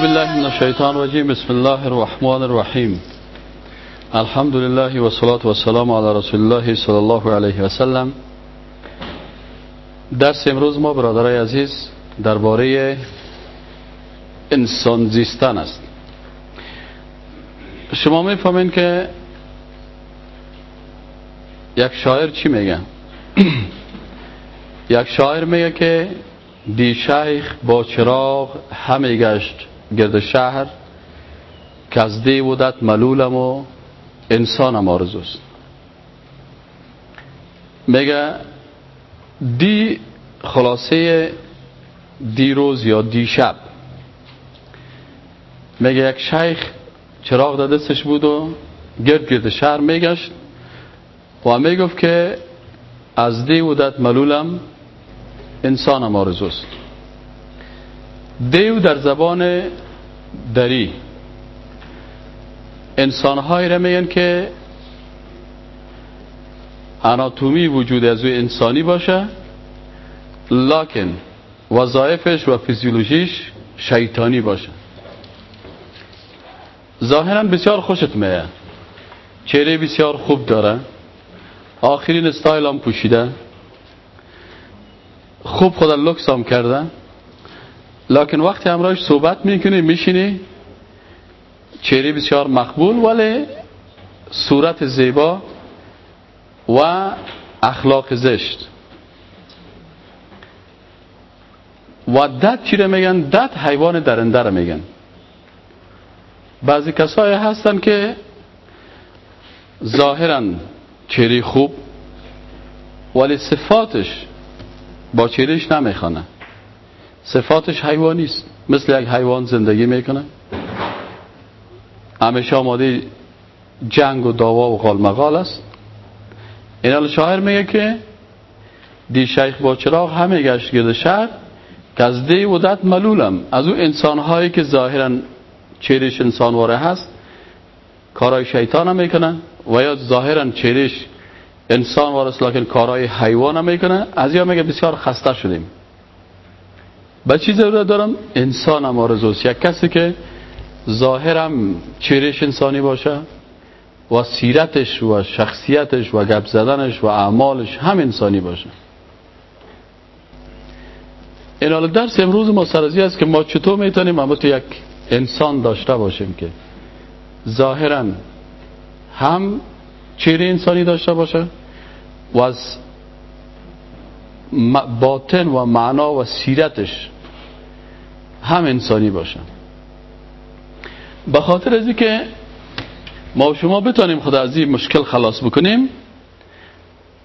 بالله من الشیطان الرجیم بسم الله الرحمن الرحیم الحمد لله و صلاة و سلام علی رسول الله صلی الله علیه و سلم درس امروز ما برادرای عزیز درباره انسان زیستن است. شما می‌فهمین که یک شاعر چی میگه؟ یک شاعر میگه که دی شیخ با چراغ همه گشت. گرد شهر که از دی بودت ملولم و انسانم آرزوست. میگه دی خلاصه دیروز یا دیشب میگه یک شیخ چراغ در دستش بود و گرد گرد شهر میگشت و می‌گفت که از دی بودت ملولم انسانم آرزوست. دیو در زبان دری. انسانهایی را میگن که اناتومی وجود از او انسانی باشه لکن وظایفش و فیزیولوژیش شیطانی باشه. ظاهرا بسیار خوشت میه چهره بسیار خوب داره. آخرین استایل هم پوشیده. خوب خود لکس هم کرده. لکن وقتی همراهش صحبت می‌کنی میشینی. چهره بسیار مقبول ولی صورت زیبا و اخلاق زشت. و دد چی رو میگن؟ دد حیوان درنده رو میگن. بعضی کسایی هستن که ظاهرا چهره خوب ولی صفاتش با چهرهش نمی‌خوانه صفاتش حیوانی است مثل یک حیوان زندگی می‌کنه. همیشه آماده جنگ و داوا و قال است. این شاعر میگه که دی شیخ با چراغ همه گشت گرد شهر که از دی ودت ملولم. از او انسان هایی که ظاهرا چهرش انسانواره هست کارای شیطان هم می‌کنن و یا ظاهرا چهرش انسان وارست لکن کارهای حیوان هم می‌کنه. از یا میگه بسیار خسته شدیم. به چی ضرورت دارم انسان هم آرزوست. یک کسی که ظاهرم چهرش انسانی باشه و سیرتش و شخصیتش و گپ زدنش و اعمالش هم انسانی باشه. این حال درس امروز ما سرزی است که ما چطور می‌تونیم تو یک انسان داشته باشیم که ظاهرا هم چهره انسانی داشته باشه و از باطن و معنا و سیرتش هم انسانی باشه به خاطر از که ما شما بتانیم خدا از این مشکل خلاص بکنیم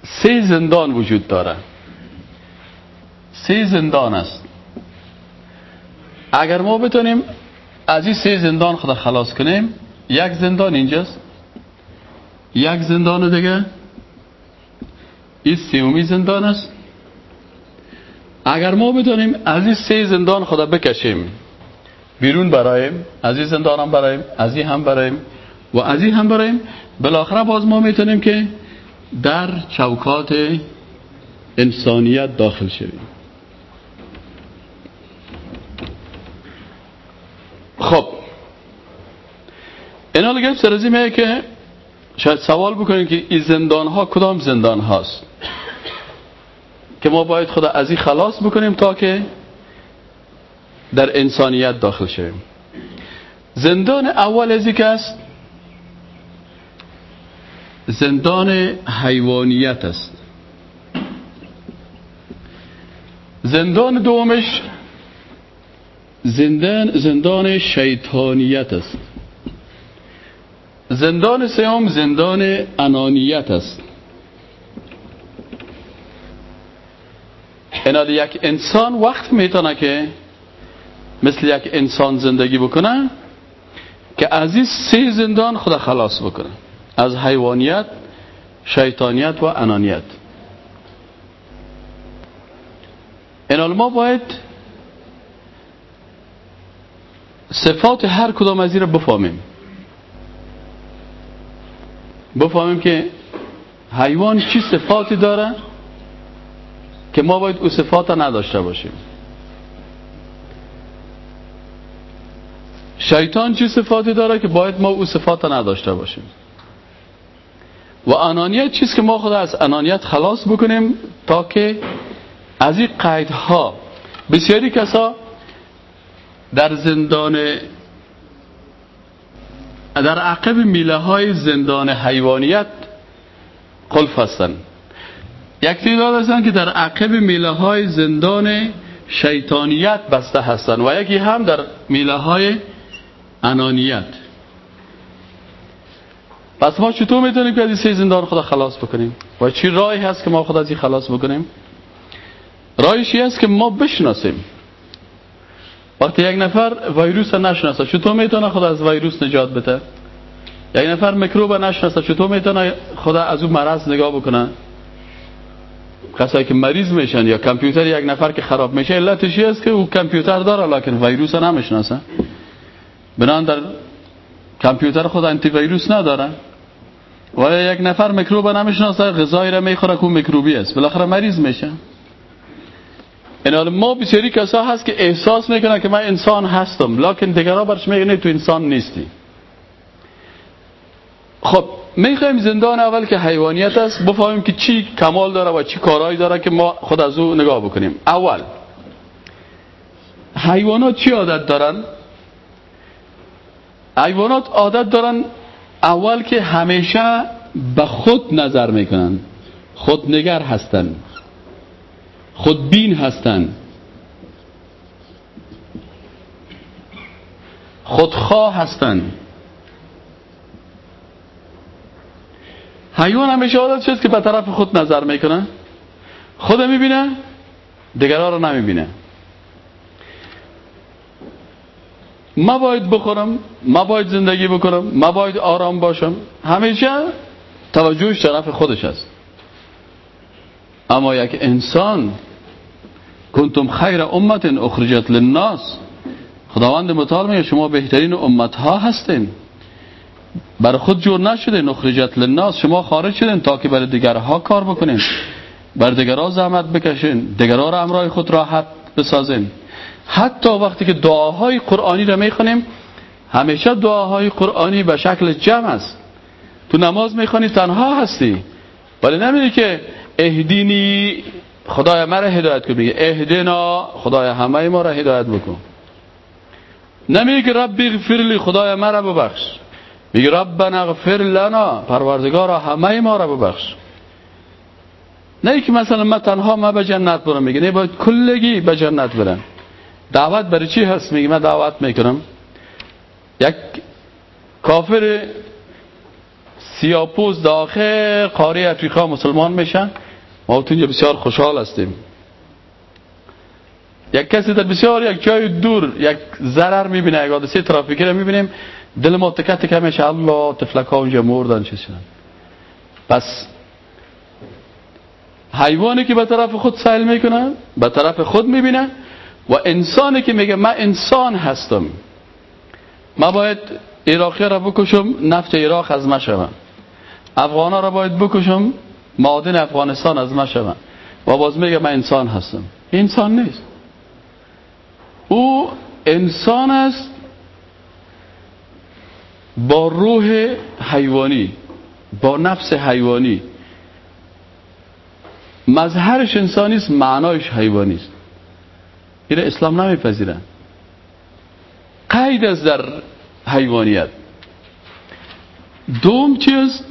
سه زندان وجود داره. سه زندان است. اگر ما بتانیم از این سه زندان خدا خلاص کنیم یک زندان اینجاست. یک زندان دیگه. این سیومی زندان است. اگر ما بدانیم از این سه زندان خدا بکشیم بیرون برایم از این زندان هم برایم از این هم برایم و از این هم برایم بالاخره باز ما می‌تونیم که در چوکات انسانیت داخل شویم. خب. اینا لگه سرزی که شاید سوال بکنیم که این زندان ها کدام زندان هاست؟ که ما باید خدا از این خلاص بکنیم تا که در انسانیت داخل شویم. زندان اول از که است زندان حیوانیت است. زندان دومش زندان زندان شیطانیت است. زندان سیام زندان انانیت است. اینال یک انسان وقت می‌تونه که مثل یک انسان زندگی بکنه که از این سه زندان خدا خلاص بکنه. از حیوانیت شیطانیت و انانیت. اینال ما باید صفات هر کدام از این را بفهمیم. بفهمیم که حیوان چی صفاتی داره؟ که ما باید او صفات نداشته باشیم. شیطان چه صفاتی داره که باید ما او صفات نداشته باشیم؟ و انانیت چیست که ما خود از انانیت خلاص بکنیم تا که از این قیدها بسیاری کسا در زندان در عقب میله های زندان حیوانیت قلف هستند. یک تعداد هستند که در عقب میله های زندان شیطانیت بسته هستند و یکی هم در میله های انانیت. پس ما چطور می‌تونیم که از سه زندان خدا خلاص بکنیم؟ و چی راهی هست که ما خدا از این خلاص بکنیم؟ راهیشی هست که ما بشناسیم؟ وقتی یک نفر ویروس نشناسه چطور می‌تونه خدا از ویروس نجات بده؟ یک نفر میکروب نشناسه چطور می‌تونه خدا از اون مرض نگاه بکنه؟ کسایی که مریض میشن یا کامپیوتر یک نفر که خراب میشه علتش است که او کامپیوتر داره؟ لکن ویروس نمی‌شناسه. بنان در کامپیوتر خود انتی ویروس نداره. و یک نفر میکروب نمی‌شناسه غذایی را می‌خوره که میکروبی است. بالاخره مریض میشه. این ما بسیاری کسا هست که احساس می‌کنه که من انسان هستم لکن دیگرها برش میگه تو انسان نیستی. خب می‌خوایم زندان اول که حیوانیت است بفهمیم که چی کمال داره و چی کارهایی داره که ما خود از او نگاه بکنیم. اول حیوانات چی عادت دارن؟ حیوانات عادت دارن اول که همیشه به خود نظر می‌کنن. خودنگر هستن. خودبین هستن. خودخواه هستن. حیوان همیشه عادت شد که به طرف خود نظر می‌کنه. خود می‌بینه دیگرها رو نمی‌بینه. ما باید بخورم ما باید زندگی بکنم ما باید آرام باشم. همیشه توجهش طرف خودش است. اما یک انسان کنتم خیر امت اخرجت للناس. خداوند متعال میگه شما بهترین امت ها هستین. بر خود جور نشده اخرجت للناس. شما خارج شدین تا که برای دیگرها کار بکنین. بر دیگرها زحمت بکشین. دیگرها را امرای خود راحت بسازین. حتی وقتی که دعاهای قرآنی را می‌خونیم همیشه دعاهای قرآنی به شکل جمع است. تو نماز می‌خوانی تنها هستی. ولی نمیدی که اهدینی خدای ما را هدایت کن. میگه اهدنا خدای همه ما را هدایت بکن. نمیگه که رب اغفر لی خدای ما را ببخش. میگه ربنا اغفر لنا پروردگارا همه ما را ببخش. نه که مثلا ما تنها ما به جنت برم میگه نه باید کلگی به جنت برم. دعوت برای چی هست؟ میگه من دعوت می‌کنم. یک کافر سیاپوز داخل قاره افریقا مسلمان میشن. ما اینجا بسیار خوشحال هستیم. یک کسی در بسیار یک جای دور یک ضرر می‌بینه یک حادثه ترافیکی رو می‌بینیم. دل ما تکه تکه میشه الله تفلک ها اونجا مردن شدن پس حیوانی که به طرف خود سیل می‌کنه به طرف خود می‌بینه و انسانی که میگه من انسان هستم ما باید عراقی را بکشم نفت عراق از ما شوم افغانا را باید بکشم معادن افغانستان از ما شوم و باز میگه من انسان هستم. انسان نیست. او انسان است با روح حیوانی با نفس حیوانی. مظهرش انسانی است معنایش حیوانی است. اسلام نمیپذیرن. قید از در حیوانیت. دوم چیز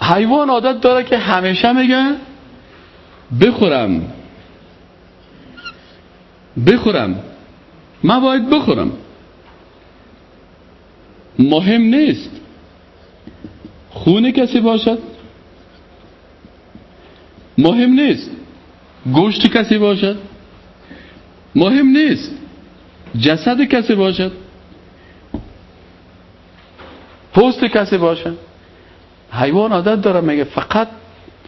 حیوان عادت داره که همیشه میگه بخورم. بخورم. من باید بخورم. مهم نیست. خون کسی باشد؟ مهم نیست. گوشت کسی باشد؟ مهم نیست. جسد کسی باشد؟ پوست کسی باشد؟ حیوان عادت داره میگه فقط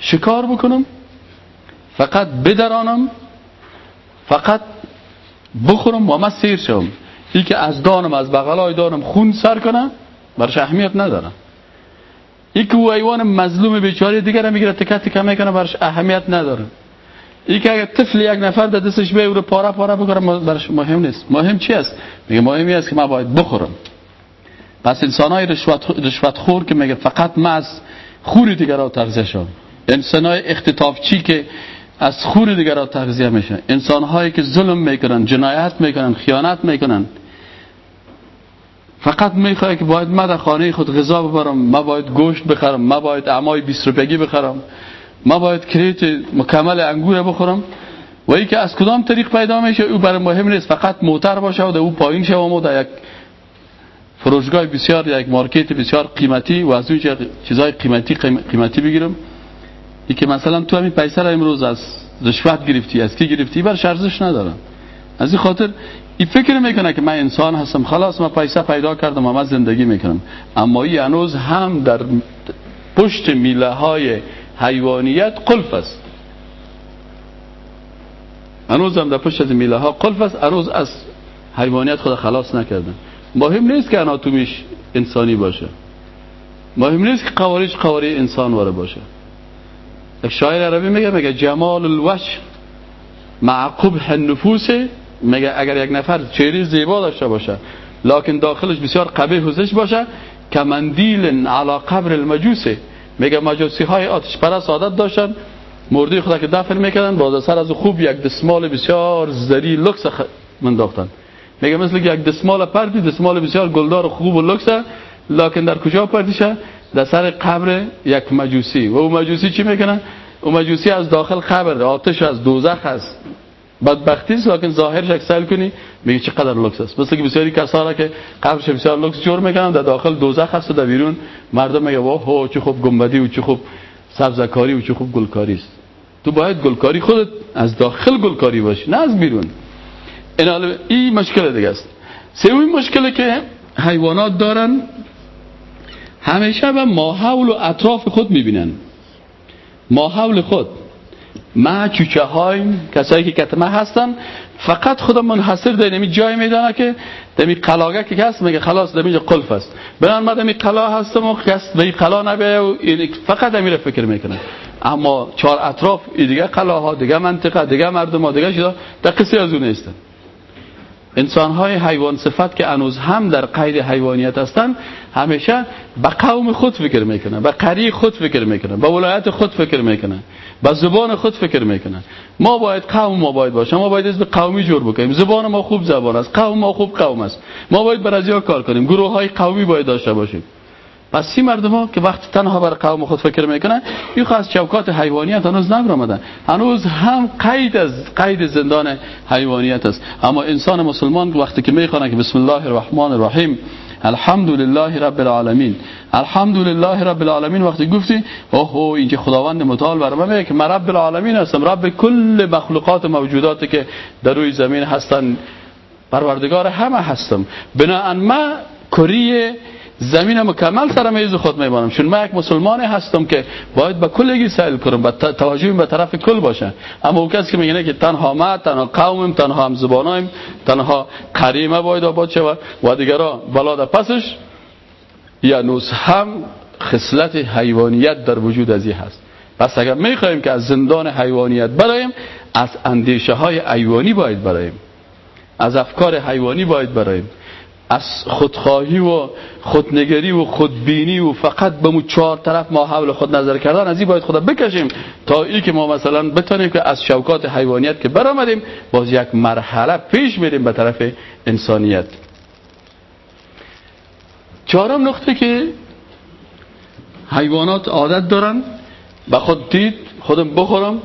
شکار بکنم فقط بدرانم فقط بخورم و من سیر شم ای که از دانم از بغلای دانم خون سر کنم برش اهمیت نداره. ای که او حیوان مظلوم بیچاره دیگر می‌گیره تکه تکه می‌کنه برش اهمیت نداره. این که اگر طفل یک نفر در دستش به رو پاره پاره بکنم برش مهم نیست. مهم چی است؟ میگه مهمی است که من باید بخورم. پس انسان های رشوت, خور که میگه فقط من از خوری دیگر را تغذیه شم انسان های چی که از دیگر را تغذیه میشن انسان هایی که ظلم می‌کنن جنایت می‌کنن خیانت می‌کنن فقط می‌خواه که باید من در خانه خود غذا ببرم ما باید گوشت بخرم ما باید اعمای 20 روپیگی بخرم ما باید کریت مکمل انگور بخورم. و ای که از کدام طریق پیدا میشه او برای مهم نیست. فقط موتر باشه و او پایین شه و در یک فروشگاه بسیار یک مارکت بسیار قیمتی و از اون چیزای قیمتی قیمتی بگیرم. ای که مثلا تو همین پیسر امروز از رشوت گرفتی از کی گرفتی؟ بر ارزش ندارم. از این خاطر این فکر می‌کنه که من انسان هستم. خلاص من پیسه پیدا کردم و من زندگی می‌کنم. اما این هنوز هم در پشت میله های حیوانیت قلف است. هنوز هم در پشت میله ها قلف است. هنوز از حیوانیت خود خلاص نکردن. مهم نیست که اناتومیش انسانی باشه. مهم نیست که قواریش قواری انسان واره باشه. شاعر عربی میگه میگه جمال الوش معقوب النفوس. میگه اگر یک نفر چهره زیبا داشته باشه لکن داخلش بسیار قبیح و باشه که مندیل علی قبر المجوسه میگه مجوسی های آتش پرست عادت داشتن مرده خدا که دفن می‌کردن باز سر از خوب یک دسمال بسیار زری لکس. منداختن. میگه مثل یک دسمال پردی دسمال بسیار گلدار و خوب و لکس لکن در کجا پردیشه در سر قبر یک مجوسی. و او مجوسی چی می‌کنن او مجوسی از داخل قبر آتش از دوزخ هست. بدبختی است لکن ظاهرش اکسل کنی میگه چقدر لکس است. مثل که بسیاری کسا که قبرش بسیار لکس جور می‌کنن در داخل دوزخ هست و در بیرون مردم میگه واه چه خوب گنبدی و چه خوب سبزکاری و چه خوب گلکاری است. تو باید گلکاری خودت از داخل گلکاری باشی نه از بیرون. این این مشکل دیگه است. سومین مشکلی که حیوانات دارن همیشه به ماحول و اطراف خود می‌بینن. ماحول خود. ما چوچه های کسایی که کتمه هستن فقط خدا منحصر در نمی جای میدانه که دمی قلاگه که کس میگه خلاص دمی قلف است. بران ما دمی قلا هستم و کس به قلا نبیه و فقط دمی فکر می‌کنه اما چهار اطراف دیگه قلاها دیگه منطقه دیگه مردم ها دیگه شده در قصه از اون نیستن. انسان های حیوان صفت که انوز هم در قید حیوانیت هستند همیشه به قوم خود فکر می‌کنن به قری خود فکر می‌کنن به ولایت خود فکر می‌کنن به زبان خود فکر می‌کنن. ما باید قوم ما باید باشه ما باید به قومی جور بکنیم. زبان ما خوب زبان است قوم ما خوب قوم است. ما باید بر کار کنیم. گروه های قومی باید داشته باشیم. پس سی مردم ها که وقت تنها بر قوم خود فکر می‌کنن این از چوکات حیوانیت هنوز آمدن هنوز هم قید از قید زندان حیوانیت است. اما انسان مسلمان وقتی که می‌خوانه که بسم الله الرحمن الرحیم الحمد لله رب العالمین الحمد لله رب العالمین وقتی گفتی اوه اینجا خداوند متعال برام میگه که من رب العالمین هستم رب کل مخلوقات موجوداتی که در روی زمین هستن پروردگار همه هستم. بناهن ما کری زمین مکمل سر میز خود میبانم. چون من یک مسلمان هستم که باید به کلگی سیل کنم با توجه به طرف کل باشه. اما او کسی که میگه که تنها ما تنها قومم تنها هم زبانایم تنها قریمه باید آباد شود و دیگرا بلا پسش یا نوز هم خصلت حیوانیت در وجود ازی هست. پس اگر می‌خواهیم که از زندان حیوانیت برایم از اندیشه های حیوانی باید برایم از افکار حیوانی باید برایم از خودخواهی و خودنگری و خودبینی و فقط به مو چهار طرف ما حول خود نظر کردن از این باید خدا بکشیم تا ای که ما مثلا بتانیم که از شوکات حیوانیت که برآمدیم باز یک مرحله پیش میریم به طرف انسانیت. چهارم نقطه که حیوانات عادت دارن به خود دید خودم بخورم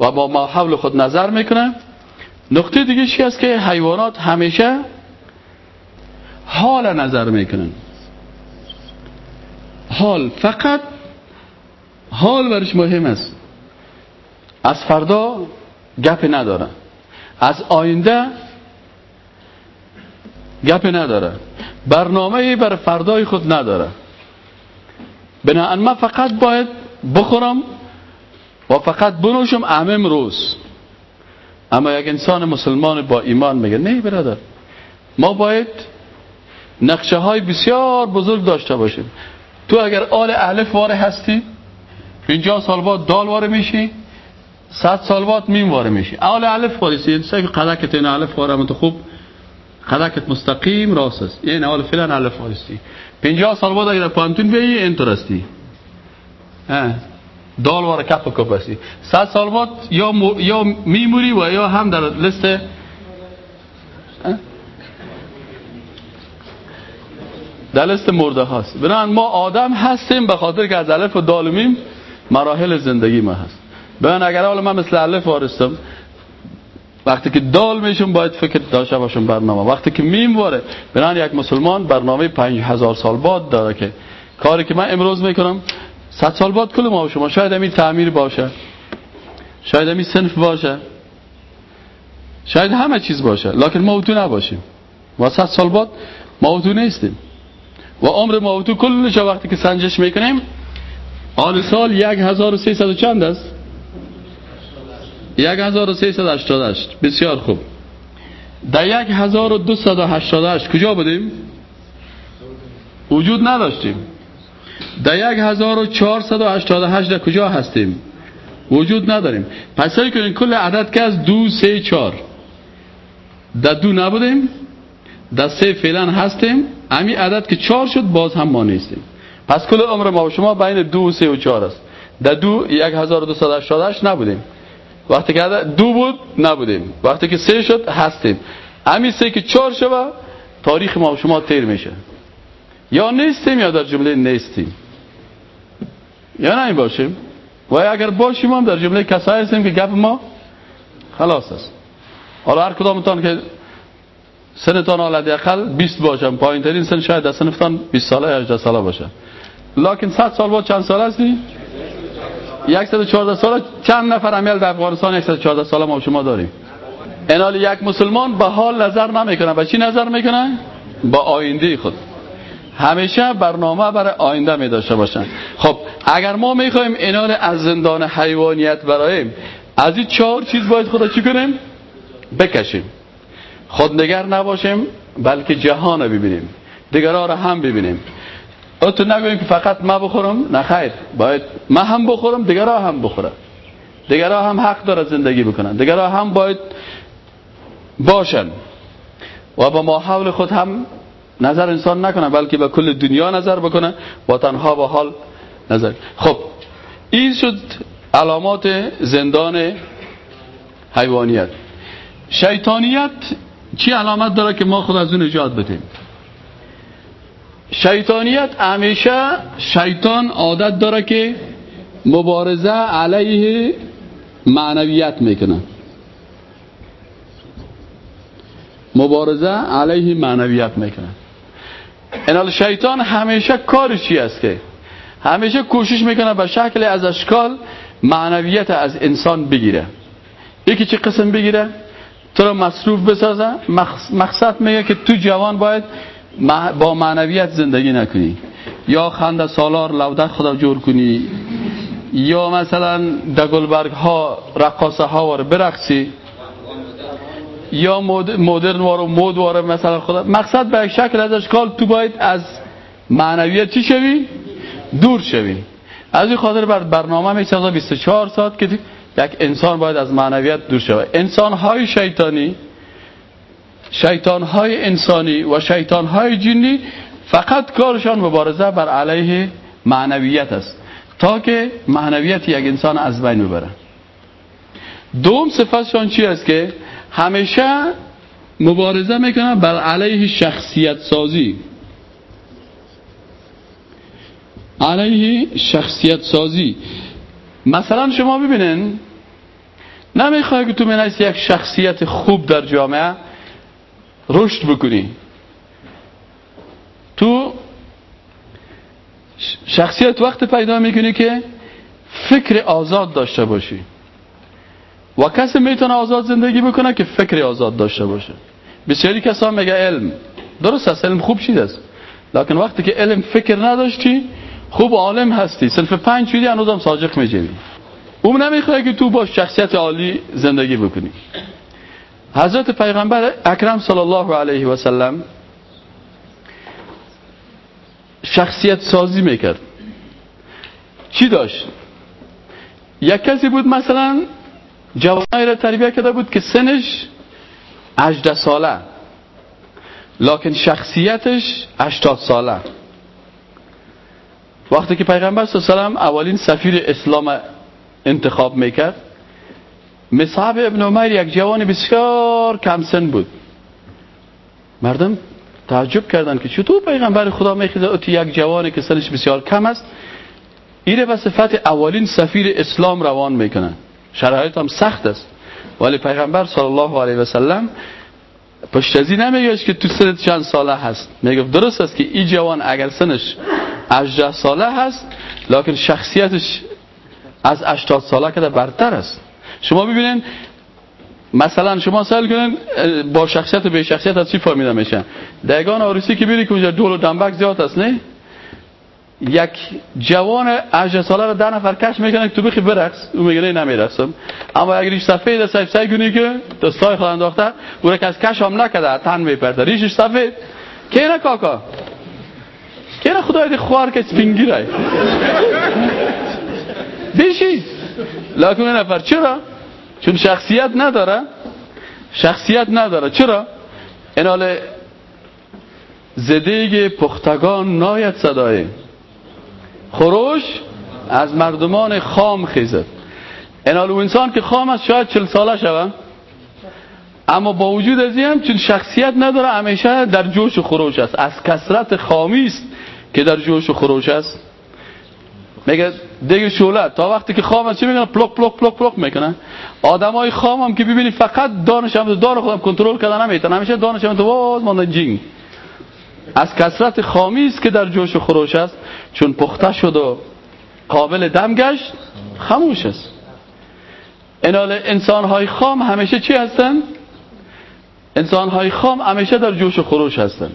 و با ما حول خود نظر می‌کنن. نقطه دیگه چی است که حیوانات همیشه حال نظر می‌کنن. حال فقط حال برش مهم است. از فردا گپ نداره از آینده گپ نداره برنامه بر فردای خود نداره بنابراین من فقط باید بخورم و فقط بنوشم امم روز اما یک انسان مسلمان با ایمان میگه نه برادر ما باید نقشه های بسیار بزرگ داشته باشیم. تو اگر آل الف واره هستی 50 سال بعد دال واره میشی صد سال بعد میم واره میشه اول الف وارسی سه که قدکت این الف واره تو خوب قدکت مستقیم راست است. این اول فعلا الف وارسی 50 سال بعد اگر پوهنتون بیایی اینطور استی دال واره کپ کپ استی صد سال بعد یا یا می‌میری و یا هم در لیست در لیست مرده هست بنابراین ما آدم هستیم به خاطر که از الف و دال میم مراحل زندگی ما هست. ببین اگر حالا من مثل الف وارستم وقتی که دال میشم باید فکر داشته باشم برنامه. وقتی که میم واره بنان یک مسلمان برنامه پنج هزار سال بعد داره که کاری که من امروز می‌کنم صد سال بعد کل ما شما. شاید همین تعمیر باشه. شاید همین سنف باشه. شاید همه چیز باشه. لکن ما اوتو نباشیم. و صد سال بعد ما اوتو نیستیم. و عمر ما اوتو کلش وقتی که سنجش می‌کنیم؟ آل سال یک هزار و سیصد چند است؟ 1388 بسیار خوب. در 1288 کجا بودیم؟ وجود نداشتیم. در 1488 در کجا هستیم؟ وجود نداریم. پس هایی کنیم کل عدد که از دو سه چار در دو نبودیم؟ در سه فعلا هستیم. امی عدد که چار شد باز هم ما نیستیم. پس کل عمر ما و شما بین دو و سه و چار است. در دو 1288 نبودیم. وقتی که دو بود نبودیم. وقتی که سه شد هستیم. همین سه که چهار شد تاریخ ما و شما تیر میشه. یا نیستیم یا در جمله نیستیم. یا نه باشیم؟ و اگر باشیم هم در جمله کسایی هستیم که گپ ما خلاص است. حالا هر کدامتان که سنتان حالت اقل 20 باشم پایین ترین سن شاید در سنفتان 20 ساله یا 18 ساله باشه. لکن 100 سال بعد چند سال هستی؟ 114 سال چند نفر امیل در افغانستان 114 سال ما شما داریم؟ انال یک مسلمان به حال نظر نمی‌کنه. به چی نظر می‌کنه؟ با آینده خود. همیشه برنامه برای آینده می داشته باشن. خب اگر ما می‌خوایم اینال از زندان حیوانیت برایم از این چهار چیز باید خدا چی کنیم؟ بکشیم. خودنگر نباشیم بلکه جهان رو ببینیم دیگرها رو هم ببینیم. تو نگویم که فقط ما بخورم؟ نه خیر باید ما هم بخورم دیگرها هم بخورم دیگرها هم حق داره زندگی بکنن دیگرها هم باید باشن. و با ما حول خود هم نظر انسان نکنه بلکه به کل دنیا نظر بکنه با تنها با حال نظر. خب این شد علامات زندان حیوانیت. شیطانیت چی علامت داره که ما خود از اون نجات بدیم؟ شیطانیت همیشه شیطان عادت داره که مبارزه علیه معنویت می‌کنه. مبارزه علیه معنویت می‌کنه. اینال شیطان همیشه کارش چی است که؟ همیشه کوشش می‌کنه به شکل از اشکال معنویت از انسان بگیره. یکی چه قسم بگیره؟ تو رو مصروف بسازه مقصد میگه که تو جوان باید با معنویت زندگی نکنی. یا خنده سالار لودک خدا جور کنی. یا مثلا دگلبرگ ها رقاصه ها واره برقصی. یا مدرن واره مود واره مثلا خدا. مقصد به شکل از اشکال تو باید از معنویت چی شوی؟ دور شوی. از این خاطر بر برنامه می 24 ساعت که یک انسان باید از معنویت دور شود. انسان های شیطانی شیطان های انسانی و شیطان های جنی فقط کارشان مبارزه بر علیه معنویت است. تا که معنویت یک انسان از بین ببره. دوم صفتشان چی است که همیشه مبارزه می‌کنن بر علیه شخصیت سازی. علیه شخصیت سازی. مثلا شما ببینین نمی‌خوای که تو من یک شخصیت خوب در جامعه رشد بکنی. تو شخصیت وقت پیدا می‌کنی که فکر آزاد داشته باشی. و کسی می‌تونه آزاد زندگی بکنه که فکر آزاد داشته باشه. بسیاری کسا میگه علم. درست است علم خوب چیز است. لکن وقتی که علم فکر نداشتی خوب عالم هستی. صنف پنج شدی هنوزم ساجق میجیبی اون نمی‌خواد که تو با شخصیت عالی زندگی بکنی. حضرت پیغمبر اکرم صلی الله علیه و سلم شخصیت سازی می‌کرد. چی داشت؟ یک کسی بود مثلا جوانایی را تربیت کرده بود که سنش 18 ساله لکن شخصیتش 80 ساله. وقتی که پیغمبر صلی الله علیه و اولین سفیر اسلام انتخاب می‌کرد. مصعب ابن عمر یک جوان بسیار کم سن بود. مردم تعجب کردند که چطور پیغمبر خدا میخیزه اوتی یک جوانی که سنش بسیار کم است. ایره به صفت اولین سفیر اسلام روان می‌کنه شرایط هم سخت است. ولی پیغمبر صلی الله علیه و سلم پشتزی نمیگه که تو سنت چند ساله هست. میگه درست است که این جوان اگر سنش 18 ساله هست لکن شخصیتش از 80 ساله که برتر است. شما ببینید مثلا شما سوال کنین با شخصیت به شخصیت از چی فهمیده میشن دگان آروسی که بیری که اونجا دول و دنبک زیاد است نه؟ یک جوان 18 ساله رو ده نفر کش می‌کنه که تو بخی برقص او میگه نه نمیرقصم. اما اگر ریش سفید سیف سعی کنی که دستای خود انداخته او که از کش هم نکده تن میپرده. ریشش سفید که نه کاکا؟ که نه خدای خوار که سپینگیره؟ دیشی لکن نفر. چرا؟ چون شخصیت نداره. شخصیت نداره. چرا؟ اینال ز دیگ پختگان ناید صدایی. خروش از مردمان خام خیزد. اینال انسان که خام است شاید چل ساله شوه اما با وجود از هم چون شخصیت نداره همیشه در جوش خروش است. از کثرت خامی است که در جوش خروش است. میگه دیگه شوله تا وقتی که خام چی می‌کنه پلوک پلوک پلوک پلوک می‌کنه آدمای خام که ببینی فقط دهنش هم دار خودم کنترل کردن نمی‌تونه همیشه دهنش همتو باز ماندن از کسرت خامی است که در جوش و خروش است. چون پخته شد و قابل دم گشت خموش است. اینال انسان های خام همیشه چی هستن؟ انسان های خام همیشه در جوش و خروش هستن.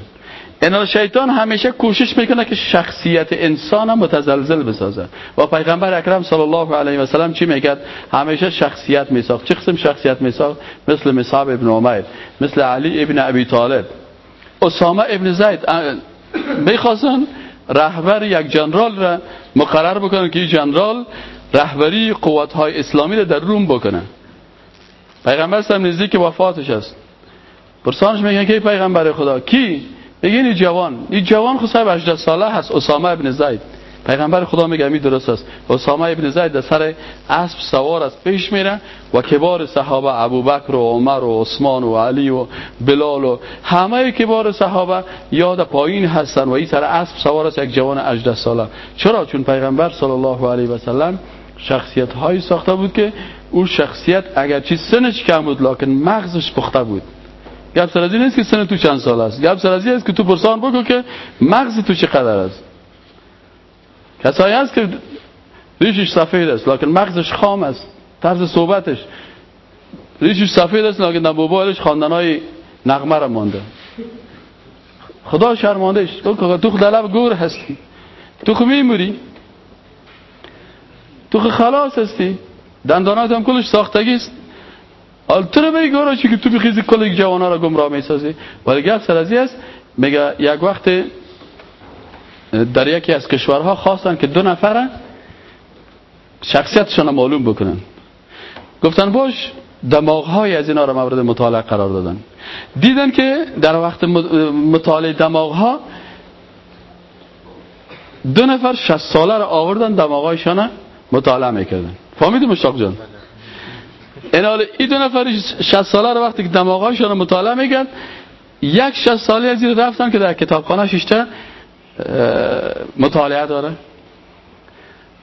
اینا شیطان همیشه کوشش می‌کنه که شخصیت انسان هم متزلزل بسازه. و پیغمبر اکرم صلی الله علیه و سلم چی میگه همیشه شخصیت میساخت. چه قسم شخصیت میساخت؟ مثل مصعب ابن عمر مثل علی ابن ابی طالب. اسامه ابن زید می‌خواستن رهبر یک جنرال را مقرر بکنن که این جنرال رهبری قوات های اسلامی را در روم بکنه. پیغمبر سم نزدیک وفاتش است. پرسانش میگن که پیغمبر خدا کی؟ بگین این جوان این جوان خود صاحب 18 ساله هست اسامه ابن زید. پیغمبر خدا میگه می درست است. اسامه ابن زید در سر اسب سوار است پیش میره و کبار صحابه ابوبکر و عمر و عثمان و علی و بلال و همه کبار صحابه یاد پایین هستن و این سر اسب سوار است یک جوان 18 ساله. چرا؟ چون پیغمبر صلی الله علیه و سلم شخصیت هایی ساخته بود که او شخصیت اگرچه سنش کم بود لکن مغزش پخته بود. گپ سر از نیست که سن تو چند سال است گپ سر از است که تو پرسان بگو که مغز تو چقدر است کسایی هست که ریشش سفید است لکن مغزش خام است طرز صحبتش ریشش سفید است لکن در موبایلش های نغمه را مانده خدا شرماندهش تو خود لب گور هستی تو خو میموری تو خلاص هستی دندانات هم کلش ساختگی است تو رو بگه چی که تو بخیزی کل جوانا را گمراه می‌سازی ولی گفت سر است میگه یک وقت در یکی از کشورها خواستن که دو نفر شخصیتشان معلوم بکنن گفتن باش دماغ های از اینا را مورد مطالعه قرار دادن دیدن که در وقت مطالعه دماغ ها دو نفر شست ساله را آوردن دماغ هایشان مطالعه می‌کردن فهمیدی مشتاق جان این حال این دو نفر 60 ساله رو وقتی که دماغاشون رو مطالعه میگن یک 60 ساله از این رفتن که در کتابخانه شیشته مطالعه داره.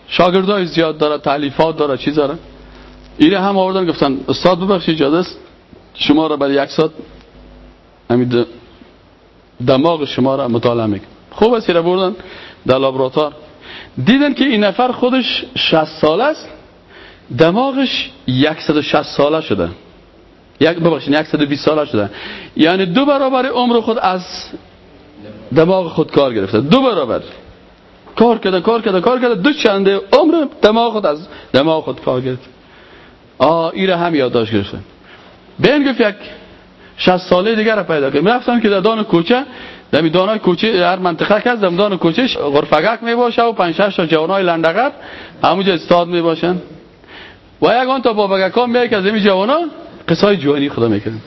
شاگردای زیاد داره تعلیفات داره چیز داره. این هم آوردن گفتن استاد ببخشید اجازه است شما رو برای یک ساعت همین دماغ شما را مطالعه میکن خوب است رو بردن در لابراتوار. دیدن که این نفر خودش 60 ساله است دماغش 160 ساله شده. یک ببخشید 120 ساله شده. یعنی دو برابر عمر خود از دماغ خود کار گرفته. دو برابر. کار کرده کار کرده کار کرده دو چنده عمر دماغ خود از دماغ خود کار گرفته. آه ایره هم یادداشت گرفته. به این گفت یک 60 ساله دیگر را پیدا کرد رفتن که در دان کوچه در دانای کوچه هر منطقه که از دان کوچه غرفگک می باشه و پنج شش تا جوانای لندقر همونجا استاد می باشن و یک تا بابگکان میای که از این جوانان؟ قصای جوانی خدا می‌کنم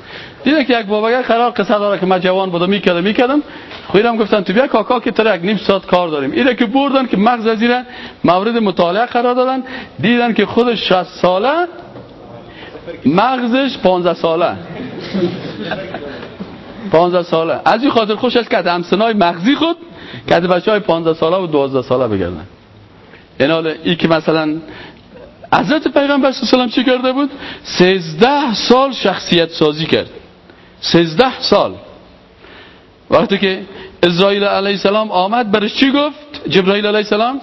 دیده که یک بابگک قرار قصه داره که من جوان بودم می‌کردم می‌کردم. خویرم گفتن تو بیا کاکا که تر یک نیم ساعت کار داریم. اینه که بردن که مغز از مورد مطالعه قرار دادن. دیدن که خودش 60 ساله مغزش 15 ساله. 15 ساله. از این خاطر خوش است که همسنای مغزی خود که بچه های 15 ساله و 12 ساله بگردن. این ای که مثلا حضرت پیغمبر صلی الله چی کرده بود؟ 13 سال شخصیت سازی کرد. 13 سال. وقتی که اسرائیل علیه السلام آمد برش چی گفت؟ جبرائیل علیه السلام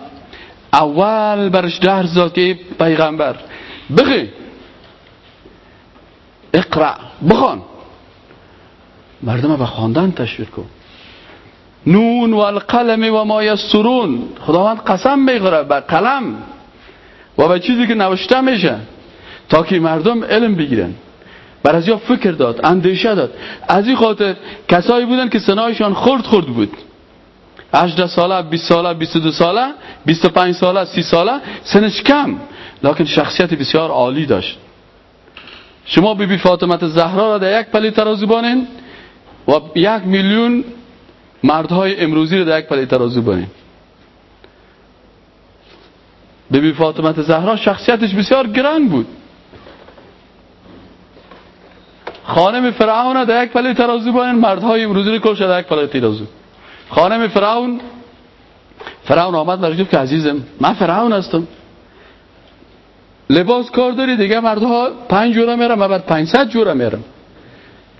اول برش در زاد که پیغمبر بخی اقرا بخوان. مردم به خواندن تشویق کن. نون و القلم و ما یسترون خداوند قسم می‌خوره به قلم. و به چیزی که نوشته میشه. تا که مردم علم بگیرن. بر از یا فکر داد اندیشه داد. از این خاطر کسایی بودن که سنایشان خرد خرد بود. 18 ساله 20 ساله 22 ساله 25 ساله 30 ساله سنش کم. لکن شخصیت بسیار عالی داشت. شما بی بی فاطمت زهرا را در یک پلی ترازو بانین و یک میلیون مردهای امروزی را در یک پلی ترازو بانین بی بی فاطمت زهرا شخصیتش بسیار گران بود. خانم فرعون در یک پلی ترازو بانین مردهای امروزی را کلش در یک پلی ترازو. خانم فرعون فرعون آمد و گفت که عزیزم من فرعون هستم. لباس کار داری دیگه مردها پنج جوره میرم و بر 500 جوره میرم.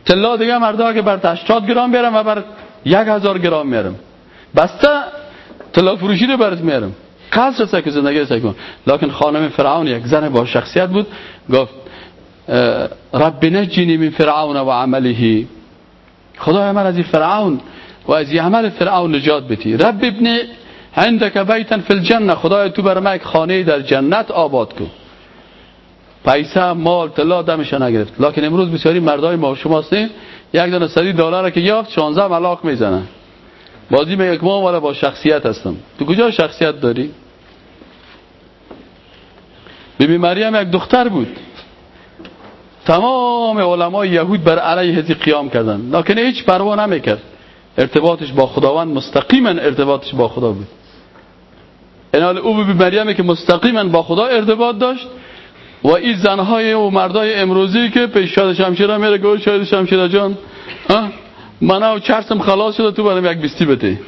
طلا دیگه مردها که بر 80 گرام میرم و بر 1000 گرام میرم. بسته طلا فروشی رو برات میرم قصر که زندگی کن. لکن خانم فرعون یک زن با شخصیت بود گفت رب نجینی من فرعون و عمله. خدای من از فرعون و از این عمل فرعون نجات بتی رب ابن عندك بیتا فی الجنه خدای تو بر یک خانه در جنت آباد کن. پیسه مال طلا دمش نگرفت. لکن امروز بسیاری مردای ما شما یک دانه صدی دلار که یافت 16 ملاک می‌زنن. بازی به یک ماه ولی با شخصیت هستم. تو کجا شخصیت داری؟ بیبی مریم یک دختر بود. تمام علمای یهود بر علیه هزی قیام کردن. لکن هیچ پروا نمی‌کرد. ارتباطش با خداوند مستقیما ارتباطش با خدا بود. حال او بیبی مریمه که مستقیما با خدا ارتباط داشت و این زنهای و مردای امروزی که پیش شاد شمشیره میره گوش شاد شمشیره جان. من او چرسم خلاص شده تو برم یک بیستی بده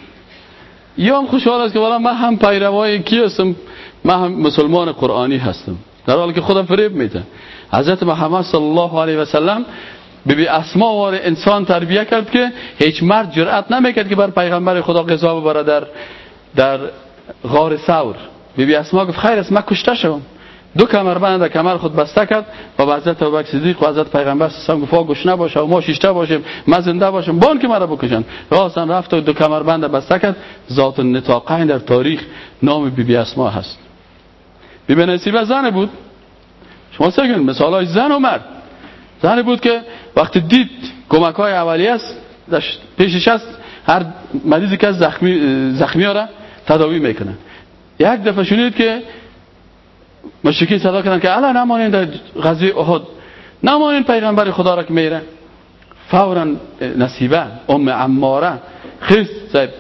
یا هم خوشحال است که والا من هم پیروای کی هستم؟ من هم مسلمان قرآنی هستم. در حالی که خودم فریب میده حضرت محمد صلی الله علیه و سلم بی بی اسما وار انسان تربیه کرد که هیچ مرد جرأت نمی‌کرد که بر پیغمبر خدا قضا ببره در در غار ثور. بی بی اسما گفت خیر است من کشته شوم. دو کمربند کمر خود بسته کرد. و به حضرت ابوبکر صدیق و حضرت پیغمبر سلام گفت گوش نباشه و ما شیشته باشیم ما زنده باشیم. بان که مرا بکشن راستن رفت و دو کمربند بسته کرد. ذات النطاقین در تاریخ نام بی بی اسما هست. بی نصیبه زن بود. شما سگن مثال های زن و مرد. زن بود که وقتی دید کمک های اولیه است پیشش است هر مریضی که زخمی زخمی را تداوی می‌کنه. یک دفعه شنید که مشرکی صدا کردن که الا نمانین در غزوه احد نمانین پیغمبر خدا را که میره. فورا نصیبه ام عماره. خیست صاحب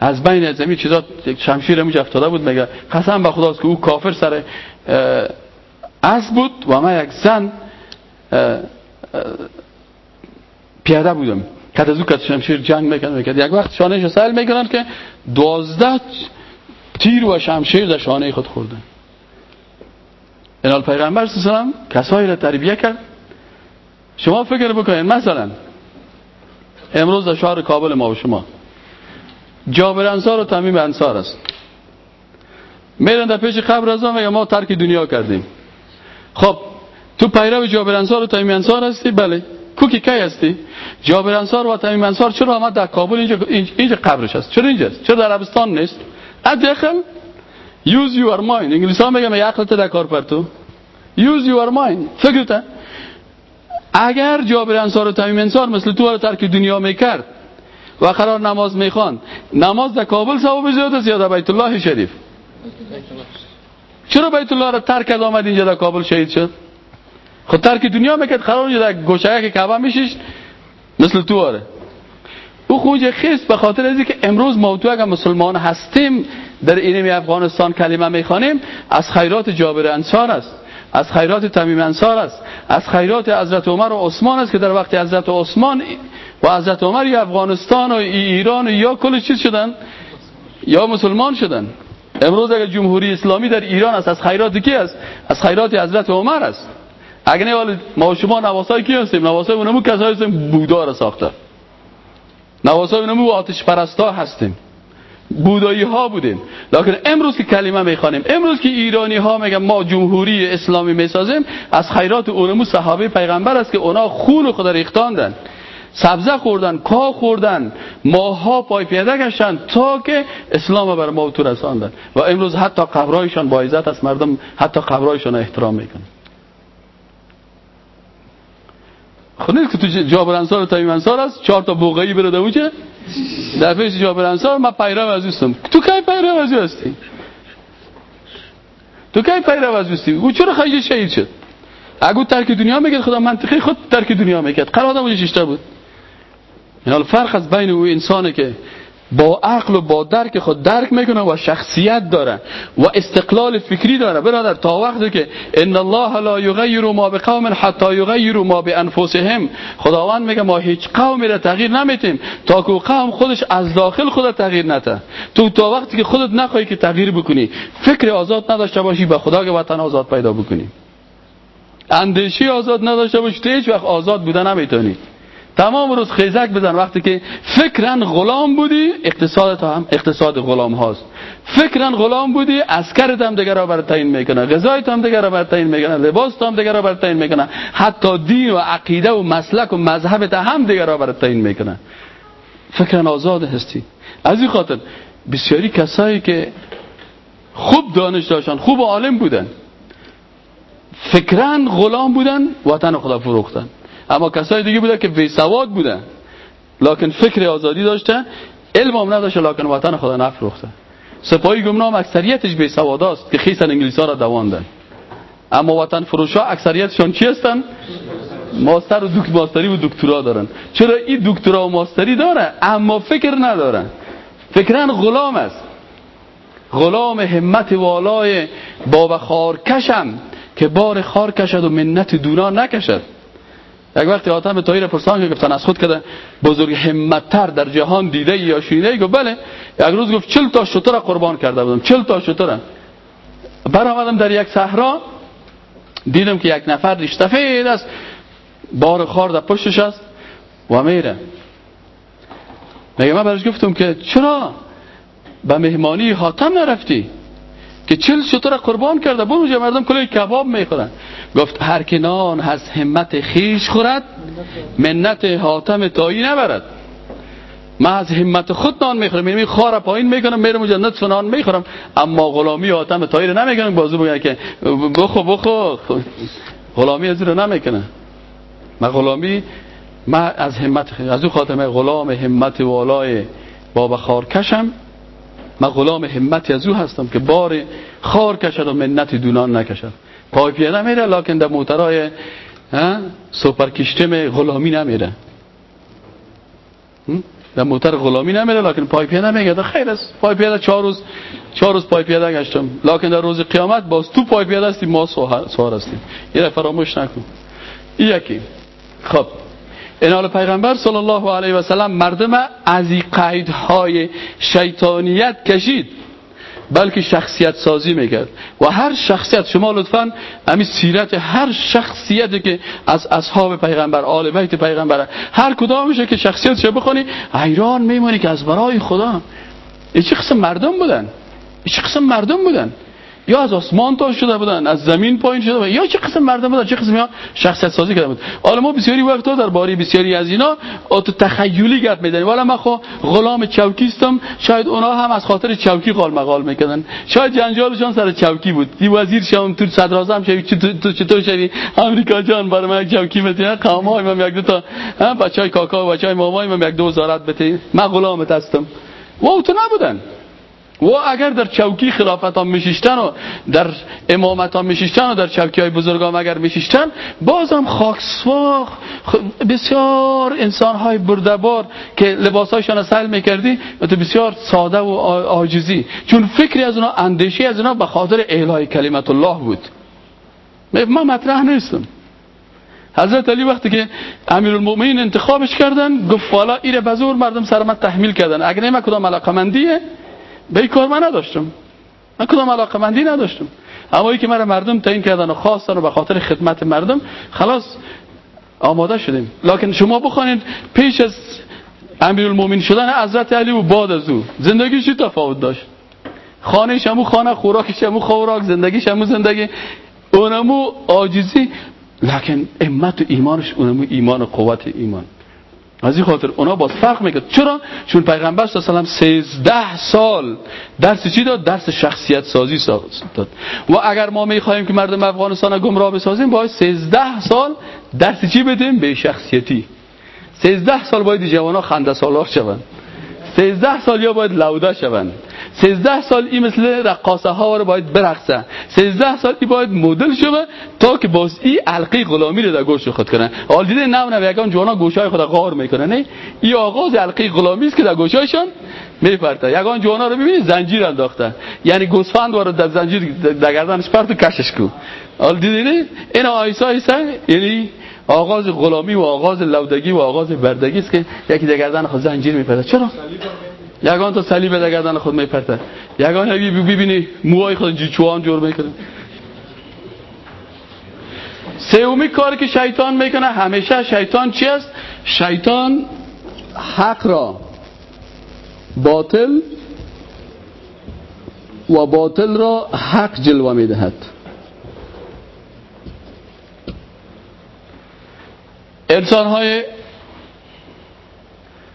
از بین زمین چیزا شمشیر میج افتاده بود میگه قسم به خداست که او کافر سر از بود و من یک زن پیاده بودم. که از او که شمشیر جنگ می‌کرد می‌کرد. یک وقت شانهش سهل می‌کنن که دوازده تیر و شمشیر در شانه خود خوردن. اینال پیغمبر صلی الله کسایی را تربیه کرد. شما فکر بکنید مثلا امروز در شهر کابل ما و شما جابر انصار و تمیم انصار است. میرن در پیش قبر از ما ترک دنیا کردیم. خب تو پیرو جابر انصار و تمیم انصار هستی؟ بله. کوکی کی هستی؟ جابر انصار و تمیم انصار چرا آمد در کابل؟ اینجا اینجا قبرش هست. چرا اینجاست چرا در عربستان نیست؟ ادخل use your mind. انگلیسی ها میگم عقلت در کار پر تو use your mind. فکرت اگر جابر انصار و تمیم انصار مثل تو رو ترک دنیا می‌کرد و قرار نماز می‌خوان نماز در کابل ثواب زیاد است یا در بیت الله شریف چرا بیت الله را ترک کرد آمد اینجا در کابل شهید شد خود ترک دنیا می‌کرد قرار در گوشه که کعبه میشیش مثل تو آره او خوج خیست به خاطر از که امروز ما تو اگر مسلمان هستیم در اینمی افغانستان کلمه می‌خوانیم از خیرات جابر انصار است از خیرات تمیم انصار است از خیرات حضرت عمر و عثمان است که در وقت حضرت عثمان و حضرت عمر یا افغانستان و ایران یا کل چیز شدن یا مسلمان شدن. امروز اگر جمهوری اسلامی در ایران است از خیرات کی است؟ از خیرات حضرت عمر است. اگر نه ما شما نواسای کی هستیم؟ نواسای اونمو کسایی هستیم بودا را ساخته. نواسای اونمو آتش پرستا هستیم. بودایی ها بودیم. لکن امروز که کلمه می‌خوانیم امروز که ایرانی ها میگن ما جمهوری اسلامی می‌سازیم از خیرات اونمو صحابه پیغمبر است که اونا خون خود ریختاندن. سبزه خوردن کا خوردن ماها پای پیاده گشتن تا که اسلام بر ما تو رساندن و امروز حتی قبرایشان با عزت از مردم حتی قبرایشان احترام می‌کنن. خب نیست که تو جابر انصار و تمیم انصار است؟ چهار تا بوغایی بره دوچه در پیش جابر انصار من پیرو از اوستم تو کی پیرو از هستی؟ تو کی پیرو از اوستی او چرا خیلی شهید شد؟ اگه ترک دنیا میگه خدا منطقی خود ترک دنیا می‌کرد. قرار آدم اونجا بود. این فرق از بین او انسانه که با عقل و با درک خود درک می‌کنه و شخصیت داره و استقلال فکری داره. برادر تا وقتی که ان الله لا یغیر ما بقوم حتی یغیروا ما بانفسهم. خداوند میگه ما هیچ قومی را تغییر نمیتیم. تا که قوم خودش از داخل خود تغییر نته تو تا وقتی که خودت نخواهی که تغییر بکنی فکر آزاد نداشته باشی به خدا که وطن آزاد پیدا بکنی. اندیشی آزاد نداشته باشی هیچ وقت آزاد بودن نمی‌تونی. تمام روز خیزک بزن. وقتی که فکرن غلام بودی اقتصاد هم اقتصاد غلام هاست. فکرن غلام بودی اسکرت هم دیگر را بر تعیین می‌کنه غذایت هم دیگر را بر تعیین می‌کنه لباس هم دیگر را بر تعیین می‌کنه حتی دین و عقیده و مسلک و مذهبت هم دیگر را بر تعیین می‌کنه فکرن آزاد هستی. از این خاطر بسیاری کسایی که خوب دانش داشتن خوب عالم بودن فکرن غلام بودن وطن خدا فروختن. اما کسای دیگه بوده که بی سواد بودن لکن فکر آزادی داشتن علم هم نداشته لکن وطن خدا نفروخته. سپاهی گمنام اکثریتش بی است که خیسن انگلیس ها را دواندن. اما وطن فروش ها اکثریتشان چی هستن؟ ماستر و دکتر ماستری و دکترا دارن. چرا این دکترا و ماستری داره؟ اما فکر ندارن فکرن غلام است. غلام همت والای باب خارکشم که بار خار کشد و منت دونا نکشد. یک وقتی حاتم تایر پرسان که گفتن از خود که بزرگ همتتر در جهان دیده یا شینه گفت بله. یک روز گفت چل تا شطور قربان کرده بودم. چل تا شطور برآمدم در یک صحرا. دیدم که یک نفر ریشتفید است. بار خار در پشتش است. و میره. میگه من برش گفتم که چرا به مهمانی حاتم نرفتی؟ که چل شطور قربان کرده. برو مردم کلی کباب می‌خورن. گفت هر که نان از همت خیش خورد منت حاتم تایی نبرد. من از همت خود نان می‌خورم. یعنی خار پایین می‌کنم میرم اونجا نصف نان می‌خورم. اما غلامی حاتم تایی رو نمی‌کنم بازو بگن که بخو بخو. غلامی از رو نمی‌کنه. من غلامی من از همت از او خاتمه غلام همت والای بابا خارکشم. من غلام همتی از او هستم که بار خار کشد و منت دونان نکشد. پای پیاده میره لکن در موترهای سوپر کشتم غلامی نمیره. در موتر غلامی نمیره لکن پای پیاده میگه خیر است. پای پیاده چهار روز چهار روز پای پیاده گشتم لکن در روز قیامت باز تو پای پیاده هستی ما سوار هستیم. یه فراموش نکن. یکی. خب. انال پیغمبر صلی الله علیه و سلم مردم از این قیدهای شیطانیت کشید بلکه شخصیت سازی می‌کرد. و هر شخصیت شما لطفا همین سیرت هر شخصیتی که از اصحاب پیغمبر آل بیت پیغمبر هر کدامشه که شخصیتش بخونی حیران میمونی که از برای خدا. این چه قسم مردم بودن؟ این چه قسم مردم بودن؟ یا از آسمان تا شده بودن از زمین پایین شده بودن یا چه قسم مردم بودن چه قسم ها شخصیت سازی کرده بود حالا ما بسیاری وقتا در باری بسیاری از اینا تو تخیلی گرد میدن والا من خو غلام چوکیستم شاید اونا هم از خاطر چوکی قال مقال می‌کردن. شاید جنجالشون سر چوکی بود. دی وزیر شوم تو صدر شوی تو چطور شوی؟ آمریکا جان برای من چوکی بده قامای من یک دو تا بچای کاکا و بچای مامای من یک دو وزارت بده. من غلامت هستم. و تو نبودن. و اگر در چوکی خلافت ها میشیشتن و در امامت ها میشیشتن و در چوکی های بزرگان اگر میشیشتن بازم خاکسواخ بسیار انسان های بردبار که لباس هایشان سل می‌کردی و تو بسیار ساده و آجزی چون فکری از اونا اندیشی از اونا به خاطر اعلای کلمت الله بود. من مطرح نیستم. حضرت علی وقتی که امیرالمومنین انتخابش کردن گفت والا ایره بزور مردم سر تحمیل کردن. اگر نه کدام علاقه مندیه به کار من نداشتم. من کدام علاقه مندی نداشتم. اما ای که مرا مردم تعیین کردن و خواستن و به خاطر خدمت مردم خلاص آماده شدیم. لکن شما بخوانید پیش از امیرالمومنین شدن حضرت علی و بعد از او زندگیش چی تفاوت داشت؟ خانه شمو خانه خوراک شمو خوراک زندگی شمو زندگی. اونمو عاجزی لکن امت و ایمانش اونمو ایمان و قوت ایمان. از این خاطر اونا باز فرق می‌کرد چرا؟ چون پیغمبر صلی الله علیه و 13 سال درس چی داد؟ درس شخصیت سازی داد و اگر ما می‌خواهیم که مردم افغانستان گمراه بسازیم باید 13 سال درس چی بدیم؟ به شخصیتی 13 سال باید جوانا خنده سالار شوند 13 سال یا باید لوده شوند 13 سال این مثل رقاصه ها رو باید برقصه. 13 سال ای باید مدل شوه تا که باز این علقه غلامی رو در گوش خود کنن حال دیده نو نو یکان جوانا گوشای خود غار می‌کنن نه؟ این آغاز علقه غلامی است که در گوشایشان میپرته. یگان جوانا رو ببینید زنجیر انداخته. یعنی گوسفند وارد در زنجیر در گردنش پرت و کشش کو. حال دیدین این آیسا آیسا یعنی آغاز غلامی و آغاز لودگی و آغاز بردگی است که یکی در گردن خود زنجیر میپرته. چرا؟ یگان تا صلیب در گردن خود میپرته. یگان ببینی موهای خود جیچوان جور می‌کنه. سومی کاری که شیطان می‌کنه همیشه شیطان چی است؟ شیطان حق را باطل و باطل را حق جلوه می‌دهد. انسان های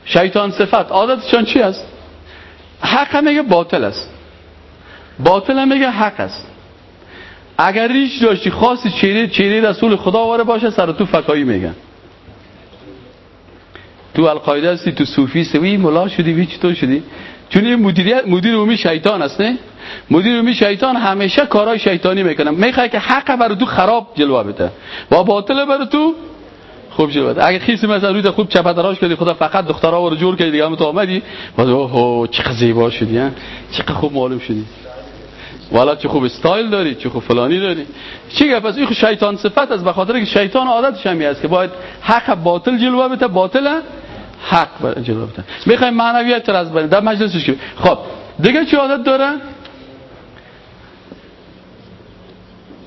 شیطان صفت. عادتشان چی است؟ حق هم میگه باطل است. باطل هم میگه حق است. اگر ریش داشتی خاصی چیری چیری رسول خدا واره باشه سر تو فکایی میگن. تو القاعده هستی تو صوفی سوی ملا شدی وی چطور شدی؟ چون این مدیریت مدیر عمومی شیطان است نه؟ مدیر عمومی شیطان همیشه کارهای شیطانی می‌کنه. می‌خواد که حق بر تو خراب جلوه بده. و باطل بر تو خوب شد. اگه خیسی مثلا روی خوب چپتراش کردی خدا فقط دخترها رو جور کردی دیگه هم تو آمدی. بعد اوه چقدر زیبا شدی ها. چقدر خوب معلوم شدی. والا چه خوب استایل داری چه خوب فلانی داری. چی گفت؟ پس این شیطان صفت است به که شیطان عادتش همی است که باید حق باطل جلوه بده باطل حق جلوه بده می‌خوایم معنویت تر از بریم در مجلسش که خب دیگه چی عادت داره؟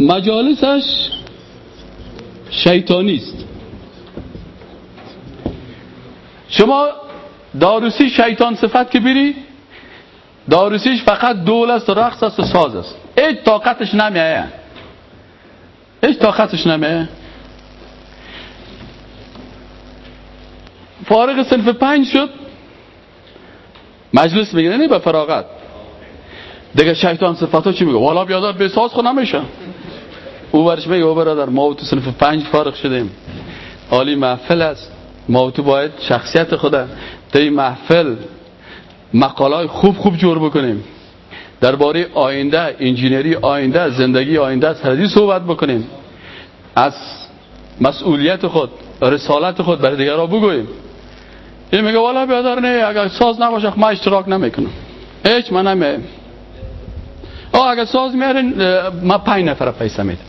مجالسش شیطانی است. شما داروسی شیطان صفت که بری داروسیش فقط دول است و رقص است و ساز است. هیچ طاقتش نمیه هیچ طاقتش نمیه فارغ سنف پنج شد. مجلس میگه نه به فراغت. دیگه شیطان صفت ها چی میگه؟ والا بیادر به ساز خود نمیشه. او برش میگه او برادر ما تو سنف پنج فارغ شدیم. عالی محفل است. ما تو باید شخصیت خودم در این محفل مقالای خوب خوب جور بکنیم. درباره آینده انجینری آینده زندگی آینده سردی صحبت بکنیم. از مسئولیت خود رسالت خود برای دیگران بگوییم. این میگه والا بیادر نه اگر ساز نباشه ما اشتراک نمی‌کنم. هیچ من نمی آه اگر ساز میارین ما پنج نفر پیسه میدم.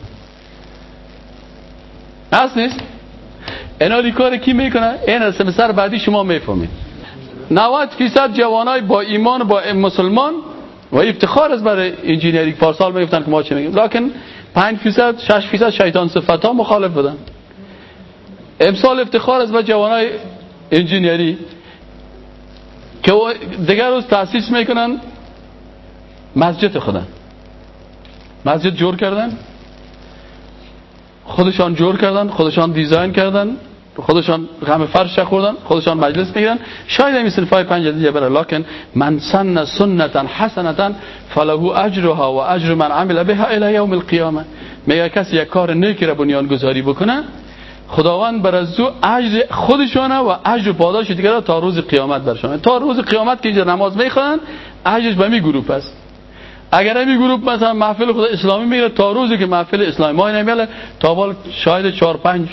هست نیست؟ اینا کار کی می‌کنه این از سر بعدی شما می‌فهمید. 90 فیصد جوانای با ایمان با مسلمان و افتخار از برای انجینیری پارسال می‌گفتن که ما چه میگیم. لکن 5 فیصد 6 فیصد شیطان صفت مخالف بودن. امسال افتخار از برای جوانای انجینیری که دیگر روز تاسیس می‌کنن مسجد خودن. مسجد جور کردن. خودشان جور کردن خودشان دیزاین کردن. خودشان غم فرش خوردن خودشان مجلس می‌گیرن. شاید این صنفای پنج دیگه بره لکن من سن سنتا حسنتا فله اجرها و اجر من عمل بها الى یوم القیامه. میگه کسی یک کار نیکی را بنیان گذاری بکنه خداوند بر از اجر خودشانه و اجر پاداش دیگه تا روز قیامت برشانه تا روز قیامت که اینجا نماز می‌خوان اجش به می گروپ است. اگر همین گروپ مثلا محفل خود اسلامی میره تا روزی که محفل اسلامی ما نمیاله تا بال شاید 4 5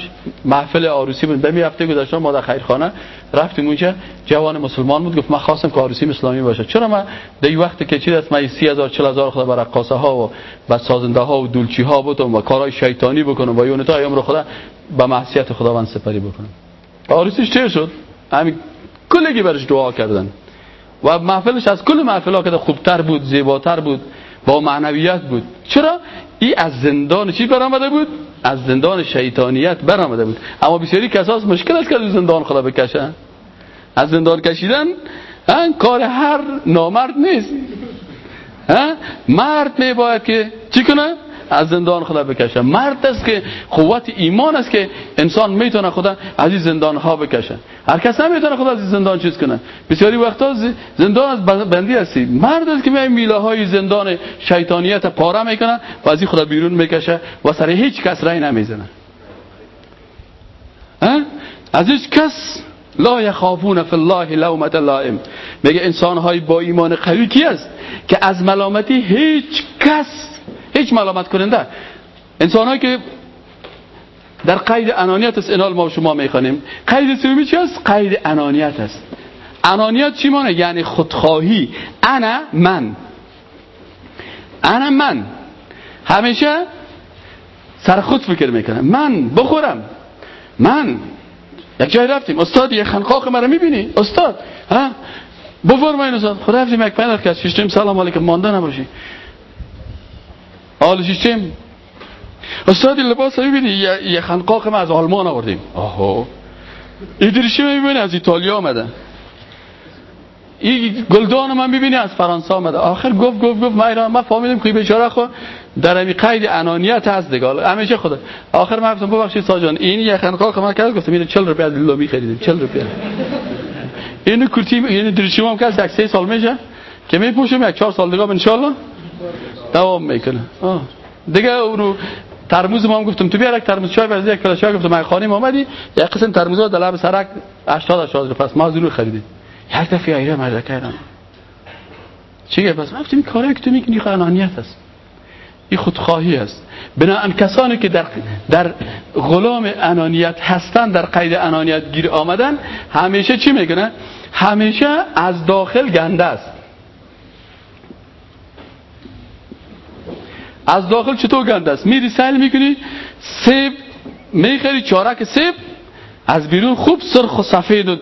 محفل عروسی بود. به هفته گذشته ما در خیرخانه. رفتیم اونجا. جوان مسلمان بود. گفت من خواستم که عروسی اسلامی باشه. چرا من در این وقت که چی دست من 30000 40000 خدا بر رقاصه ها و بعد سازنده ها و دولچی ها بودم و کارهای شیطانی بکنم و یونتا ایام رو خدا به معصیت خداوند سپری بکنم. عروسیش چه شد؟ همین کلگی برش دعا کردن. و محفلش از کل محفل ها که خوبتر بود زیباتر بود با معنویت بود. چرا؟ این از زندان چی برآمده بود؟ از زندان شیطانیت برآمده بود. اما بسیاری کساس مشکل است که از زندان خدا بکشن. از زندان کشیدن کار هر نامرد نیست. مرد می باید که چی کنه؟ از زندان خدا بکشه. مرد است که قوت ایمان است که انسان می‌تونه خدا از این زندان ها بکشه. هر کس نمی‌تونه خدا از این زندان چیز کنه. بسیاری وقتا زندان از بندی هستی. مرد است که می میله های زندان شیطانیت پاره می‌کنه و از این خدا بیرون می‌کشه و سر هیچ کس رای نمی‌زنه. از هیچ کس لا یخافون فی الله لومت لائم. میگه انسان های با ایمان قوی کی است؟ که از ملامتی هیچ کس هیچ ملامت کننده. انسان که در قید انانیت است اینال ما شما می‌خوانیم. قید سومی چی است؟ قید انانیت است. انانیت چی مانه؟ یعنی خودخواهی. انا من. انا من. همیشه سر خود فکر می‌کنم. من بخورم. من. یک جای رفتیم. استاد یک خنقاق مرا می‌بینی؟ استاد. ها؟ بفرمایید استاد. خدا رفتیم یک پنر کرد ششتیم. سلام علیکم. مانده نباشی حالش چیم استاد لباس می‌بینی؟ یه خنقاق ما از آلمان آوردیم. آهو. ایدریشی می‌بینی؟ از ایتالیا آمده این گلدان من می‌بینی؟ از فرانسه آمده آخر گفت گفت گفت من ما فهمیدم که بیچاره خو در امی قید انانیت هست دیگه. همیشه خدا. آخر من گفتم ببخشید ساجان این یه خنقاق ما کرد گفتم اینو 40 روپیه از لوبی خریدیم. 40 روپیه. اینو کرتی اینو درشیم هم که 3 سال میشه. که میپوشم یک 4 سال دیگه ان شاء الله دوام می‌کنه. دیگه اونو ترموز ما هم گفتم تو بیار یک ترموز چای بزنی یک کلاس چای گفتم من خانم اومدی. یک قسم ترموزا در لب سرک 80 80 پس ما زیرو خریدیم. یک دفعه ایره مرد کردم. چیه پس گفتم این کاری که تو می‌کنی قانونیت است. این خودخواهی است. بنابراین کسانی که در در غلام انانیت هستن در قید انانیت گیر آمدن همیشه چی می‌کنن؟ همیشه از داخل گنده است. از داخل چطور گنده است؟ میری سل می‌کنی؟ سیب می‌خری چارک سیب از بیرون خوب سرخ و سفید و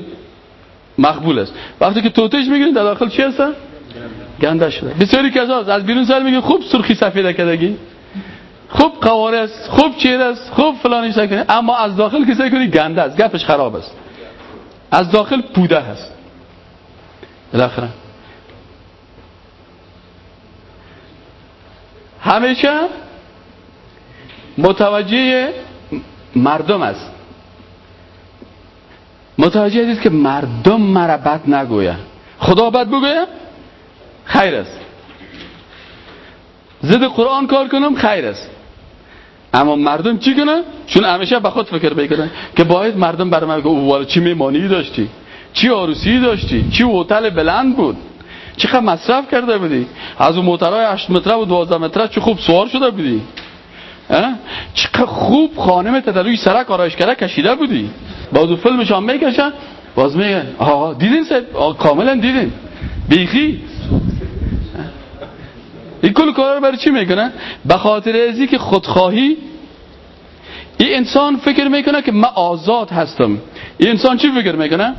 مقبول است. وقتی که توتش می‌گیرین در داخل چی هست؟ گنده شده. بسیاری کساست از بیرون سر میگن خوب سرخی سفید کدگی خوب قواره است خوب چیر است خوب فلانی سکنی اما از داخل کسی کنی گنده است. گپش خراب است. از داخل پوده هست. بالاخره. همیشه متوجه مردم است. متوجه است که مردم مرا بد نگوید خدا بد بگوید خیر است. زد قرآن کار کنم خیر است. اما مردم چی کنن؟ چون همیشه به خود فکر بکنن که باید مردم برای من چی میمانی داشتی؟ چی آروسی داشتی؟ چی هتل بلند بود؟ چقدر مصرف کرده بودی؟ از اون موترهای 8 متره و 12 متره چه خوب سوار شده بودی؟ چقدر خوب خانم تدلوی سرک آرایش کرده کشیده بودی؟ باز او فیلمش هم می‌کشن. باز میگن آقا دیدین آقا کاملا دیدین. بیخی. این کل کار رو برای چی می‌کنه؟ به خاطر ازی که خودخواهی این انسان فکر می‌کنه که من آزاد هستم. این انسان چی فکر می‌کنه؟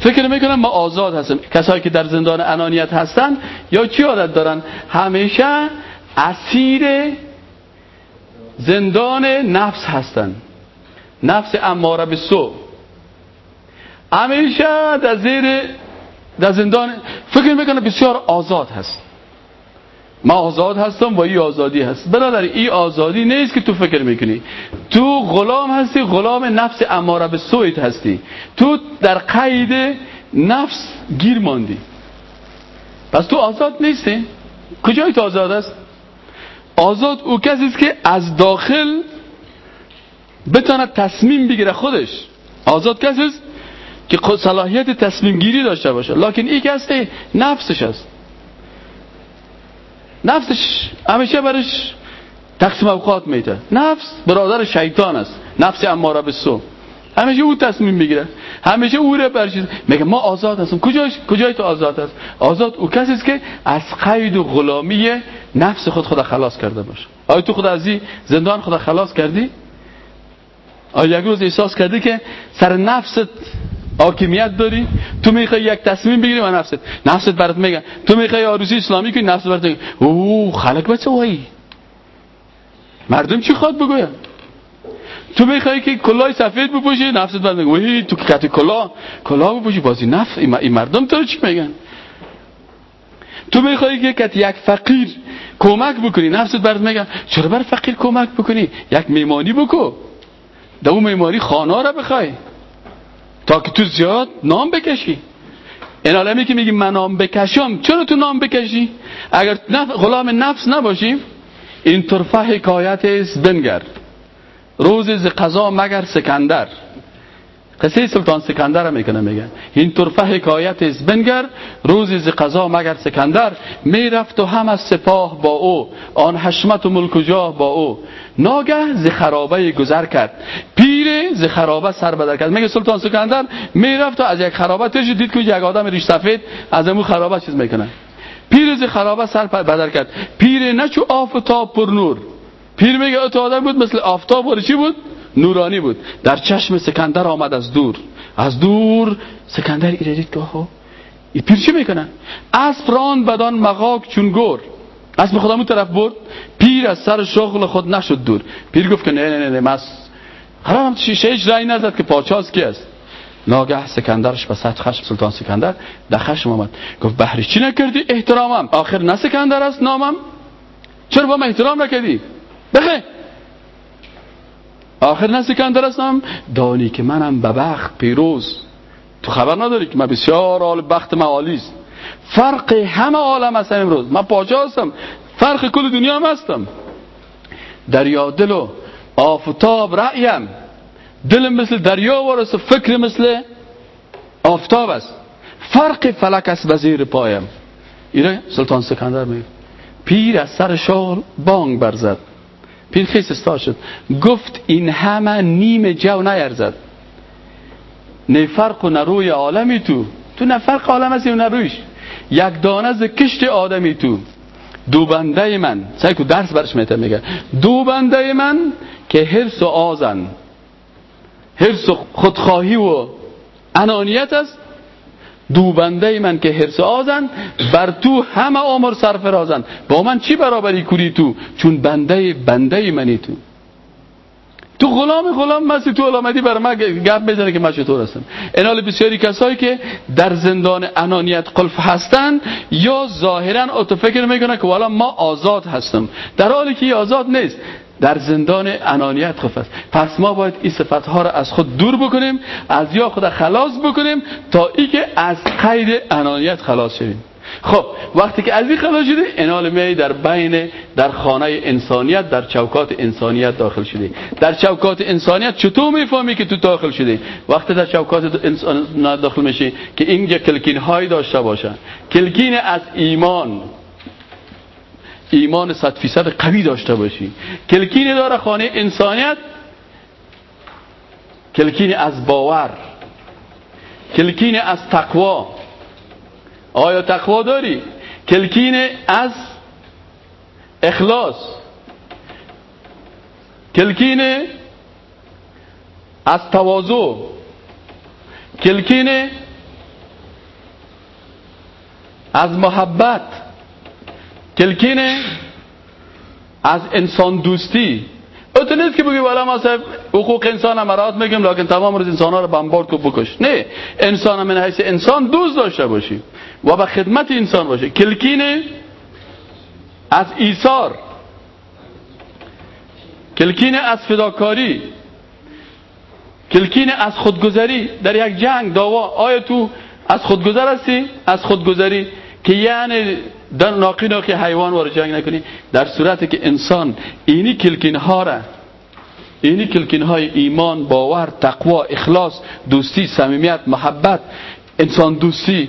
فکر می‌کنم ما آزاد هستیم. کسایی که در زندان انانیت هستن یا چی عادت دارن؟ همیشه اسیر زندان نفس هستن. نفس اماره به سو همیشه در زیر در زندان فکر می‌کنه بسیار آزاد هست. ما آزاد هستم و این آزادی هست. برادر این آزادی نیست که تو فکر می‌کنی. تو غلام هستی غلام نفس اماره به سویت هستی. تو در قید نفس گیر ماندی. پس تو آزاد نیستی؟ کجای تو آزاد است؟ آزاد او کسی است که از داخل بتاند تصمیم بگیره خودش. آزاد کسی است که صلاحیت تصمیم گیری داشته باشه. لکن این کسی نفسش است. نفسش همیشه برش تقسیم اوقات میده. نفس برادر شیطان است. نفس اماره به سو همیشه او تصمیم می‌گیره. همیشه او رو برشید میگه ما آزاد هستیم کجای کجای تو آزاد هست آزاد او کسی است که از قید و غلامی نفس خود خدا خلاص کرده باشه. آیا تو خود از زندان خدا خلاص کردی؟ آیا یک روز احساس کردی که سر نفست حاکمیت داری؟ تو می‌خوای یک تصمیم بگیری و نفست. نفست برات میگه تو می‌خوای آروسی اسلامی کنی نفست برات میگه او خلق بچه وای؟ مردم چی خواد بگوین؟ تو می‌خوای که کلاه سفید بپوشی نفست بعد میگه وای تو که کلاه کلاه بپوشی. بازی نفس این مردم تو چی میگن؟ تو می‌خوای که کت یک فقیر کمک بکنی نفست برات میگن چرا بر فقیر کمک بکنی؟ یک میمانی بکو. در اون میمانی خانه را بخوای. تا که تو زیاد نام بکشی. این عالمی که میگی من نام بکشم چرا تو نام بکشی؟ اگر غلام نفس نباشیم این طرفه حکایت است بنگر. روز ز قضا مگر سکندر. قصه سلطان سکندر می‌کنه میگه این طرفه حکایت از بنگر روزی ز قضا مگر سکندر می‌رفت و هم از سپاه با او. آن حشمت و ملک و جاه با او. ناگه ز خرابه گذر کرد. پیر ز خرابه سر بدر کرد. میگه سلطان سکندر می‌رفت و از یک خرابه تش دید که یک آدم ریش سفید از امو خرابه چیز می‌کنه. پیر ز خرابه سر بدر کرد. پیر نچو آفتاب پر نور. پیر میگه تو آدم بود مثل آفتاب. چی بود؟ نورانی بود. در چشم سکندر آمد از دور. از دور سکندر ایره دید که این پیر چی می‌کنن اسب راند بدان مغاک چون گور. اسب خودمون طرف برد. پیر از سر شغل خود نشد دور. پیر گفت که نه نه نه نه قرارم شیشه رای نزد که پاچاز کی است؟ ناگه سکندرش به سطح خشم سلطان سکندر در خشم آمد. گفت بحری چی نکردی؟ احترامم. آخر نه سکندر است نامم. چرا با من احترام نکردی. بخه. آخر سکندر هستم دانی که منم به بخت پیروز. تو خبر نداری که من بسیار عال بخت معالیست فرق همه عالم هستم امروز. من پاچه هستم. فرق کل دنیا هم هستم. دریا دل و آفتاب رأیم. دل مثل دریا ورست و فکر مثل آفتاب است. فرق فلک است وزیر پایم. ایره سلطان سکندر می پیر از سر شغل بانگ برزد. پیر خیس استا شد. گفت این همه نیم جو نیرزد. نه فرق و نروی عالمی تو. تو نه فرق عالم هستی و نرویش یک دانه ز کشت آدمی تو. دو بنده من. سعی کو درس برش میته میگه دو بنده من که حرس و آزن حرس و خودخواهی و انانیت است. دوبنده من که حرس آزن بر تو همه عمر سرفرازن با من چی برابری کوری تو؟ چون بنده بنده منی تو. تو غلام غلام مسی تو علامتی بر من گپ بزنه که من چطور هستم؟ انال بسیاری کسایی که در زندان انانیت قلف هستن یا ظاهرا اتو فکر می‌کنه که والا ما آزاد هستم. در حالی که آزاد نیست. در زندان انانیت خف است. پس ما باید این صفت ها را از خود دور بکنیم از یا خود خلاص بکنیم تا ای که از قید انانیت خلاص شویم. خب وقتی که از این خلاص شده انال می در بین در خانه انسانیت در چوکات انسانیت داخل شده در چوکات انسانیت چطور می‌فهمی که تو داخل شده وقتی در چوکات انسانیت داخل میشی که اینجا کلکین های داشته باشن. کلکین از ایمان. ایمان صد فیصد قوی داشته باشی. کلکینی داره خانه انسانیت. کلکینی از باور. کلکینی از تقوا. آیا تقوا داری؟ کلکین از اخلاص. کلکین از تواضع. کلکین از محبت. کلکینه از انسان دوستی. تو نیست که بگی والا ما صاحب حقوق انسان امرات میگم لیکن تمام روز انسان ها رو بمبارد کو بکش. نه انسان من حیث انسان دوست داشته باشی و به خدمت انسان باشه. کلکینه از ایثار. کلکینه از فداکاری. کلکینه از خودگذری. در یک جنگ داوا آیا تو از خودگذر هستی؟ از خودگذری که یعنی در ناقی ناقی حیوان وارد جنگ نکنی. در صورتی که انسان اینی کلکین ها را اینی کلکین های ایمان باور تقوا اخلاص دوستی صمیمیت محبت انسان دوستی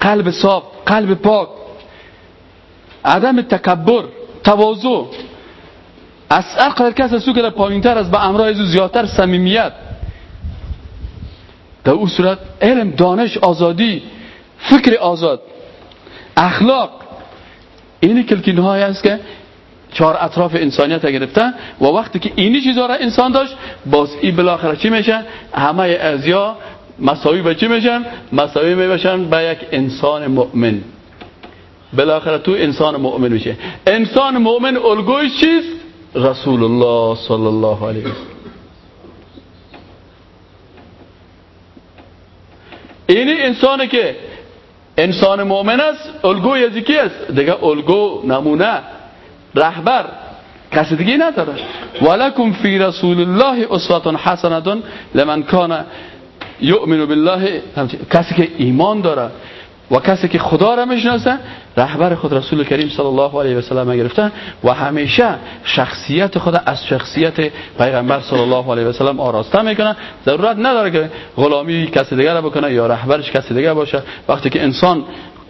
قلب صاف قلب پاک عدم تکبر تواضع. از عقل کس سو که پایینتر از به امرای زیادتر صمیمیت. در او صورت علم دانش آزادی فکر آزاد اخلاق. اینی کلکین های است که چهار اطراف انسانیت گرفتن و وقتی که اینی چیزا را انسان داشت باز این بالاخره چی میشه؟ همه ازیا مساوی به چی میشن؟ مساوی میبشن به یک انسان مؤمن. بالاخره تو انسان مؤمن میشه انسان مؤمن الگوی چیست؟ رسول الله صلی الله علیه اینی انسانی که انسان مؤمن است الگوی از کی است. دیگه الگو نمونه رهبر. کسی دیگه نداره. ولکم فی رسول الله اسوه حسنه لمن کان یؤمن بالله. کسی که ایمان داره و کسی که خدا را می‌شناسه رهبر خود رسول کریم صلی الله علیه و سلم گرفتن و همیشه شخصیت خود از شخصیت پیغمبر صلی الله علیه و سلم آراسته می‌کنه. ضرورت نداره که غلامی کسی دیگر بکنه یا رهبرش کسی دیگر باشه. وقتی که انسان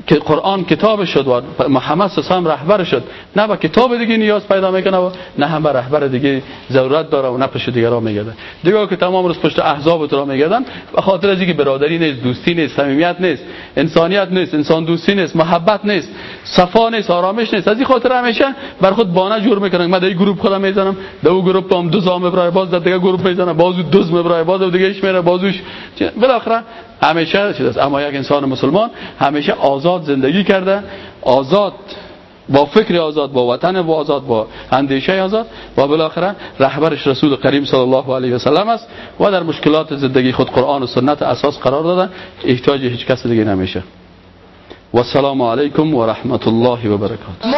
که قرآن کتاب شد و محمد الله رهبر شد. نه با کتاب دیگه نیاز پیدا می‌کنه و نه هم به رهبر دیگه ضرورت داره و نه پشت دیگران میگرده. دیگه که تمام روز پشت احزاب تو میگردن به خاطر از اینکه برادری نیست دوستی نیست صمیمیت نیست انسانیت نیست انسان دوستی نیست محبت نیست صفا نیست آرامش نیست. از این خاطر همیشه بر خود بانه جور می‌کنن. من در گروه خودم می‌زنم اون گروه هم دو زام برای باز در دیگه گروه می‌زنم. بازو دوز برای باز دیگه ایش میره بازوش بالاخره همیشه چیز اما یک انسان مسلمان همیشه آزاد زندگی کرده آزاد با فکر آزاد با وطن با آزاد با اندیشه آزاد و بالاخره رهبرش رسول کریم صلی الله علیه و سلم است و در مشکلات زندگی خود قرآن و سنت اساس قرار دادن احتیاج هیچ کس دیگه نمیشه. و السلام علیکم و رحمت الله و برکاته.